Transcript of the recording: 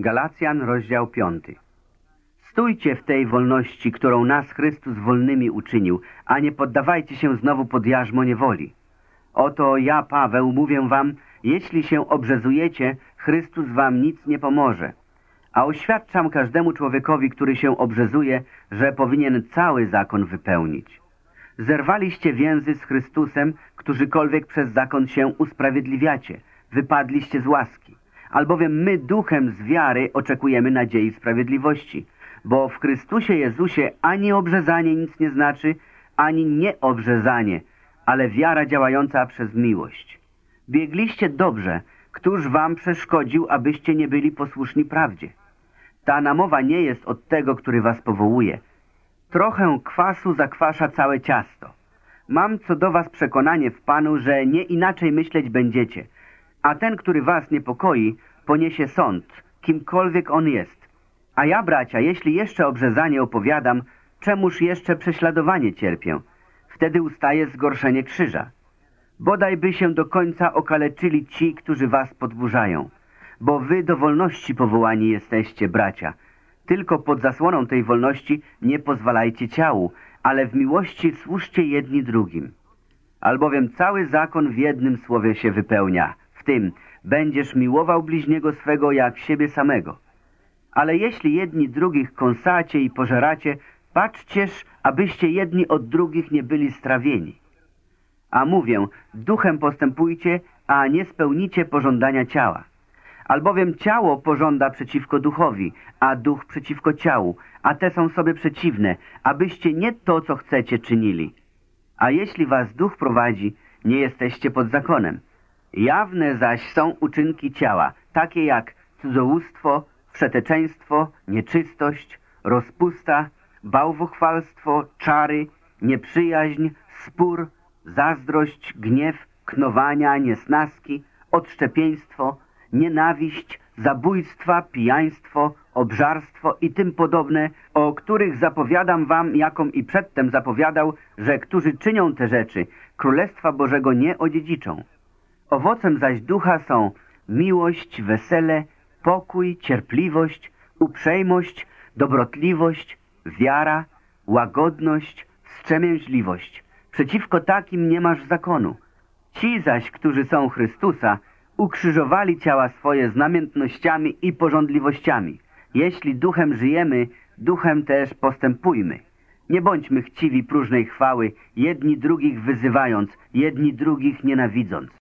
Galacjan, rozdział 5. Stójcie w tej wolności, którą nas Chrystus wolnymi uczynił, a nie poddawajcie się znowu pod jarzmo niewoli. Oto ja, Paweł, mówię wam, jeśli się obrzezujecie, Chrystus wam nic nie pomoże. A oświadczam każdemu człowiekowi, który się obrzezuje, że powinien cały zakon wypełnić. Zerwaliście więzy z Chrystusem, którzykolwiek przez zakon się usprawiedliwiacie. Wypadliście z łaski. Albowiem my duchem z wiary oczekujemy nadziei sprawiedliwości. Bo w Chrystusie Jezusie ani obrzezanie nic nie znaczy, ani nieobrzezanie, ale wiara działająca przez miłość. Biegliście dobrze, któż wam przeszkodził, abyście nie byli posłuszni prawdzie? Ta namowa nie jest od tego, który was powołuje. Trochę kwasu zakwasza całe ciasto. Mam co do was przekonanie w Panu, że nie inaczej myśleć będziecie, a ten, który was niepokoi, poniesie sąd, kimkolwiek on jest. A ja, bracia, jeśli jeszcze obrzezanie opowiadam, czemuż jeszcze prześladowanie cierpię? Wtedy ustaje zgorszenie krzyża. Bodaj by się do końca okaleczyli ci, którzy was podburzają. Bo wy do wolności powołani jesteście, bracia. Tylko pod zasłoną tej wolności nie pozwalajcie ciału, ale w miłości służcie jedni drugim. Albowiem cały zakon w jednym słowie się wypełnia, tym będziesz miłował bliźniego swego jak siebie samego. Ale jeśli jedni drugich kąsacie i pożeracie, patrzcież, abyście jedni od drugich nie byli strawieni. A mówię, duchem postępujcie, a nie spełnicie pożądania ciała. Albowiem ciało pożąda przeciwko duchowi, a duch przeciwko ciału, a te są sobie przeciwne, abyście nie to, co chcecie, czynili. A jeśli was duch prowadzi, nie jesteście pod zakonem. Jawne zaś są uczynki ciała, takie jak cudzołóstwo, wszeteczeństwo, nieczystość, rozpusta, bałwochwalstwo, czary, nieprzyjaźń, spór, zazdrość, gniew, knowania, niesnaski, odszczepieństwo, nienawiść, zabójstwa, pijaństwo, obżarstwo i tym podobne, o których zapowiadam wam, jakom i przedtem zapowiadał, że którzy czynią te rzeczy, Królestwa Bożego nie odziedziczą. Owocem zaś ducha są miłość, wesele, pokój, cierpliwość, uprzejmość, dobrotliwość, wiara, łagodność, wstrzemięźliwość. Przeciwko takim nie masz zakonu. Ci zaś, którzy są Chrystusa, ukrzyżowali ciała swoje z namiętnościami i porządliwościami. Jeśli duchem żyjemy, duchem też postępujmy. Nie bądźmy chciwi próżnej chwały, jedni drugich wyzywając, jedni drugich nienawidząc.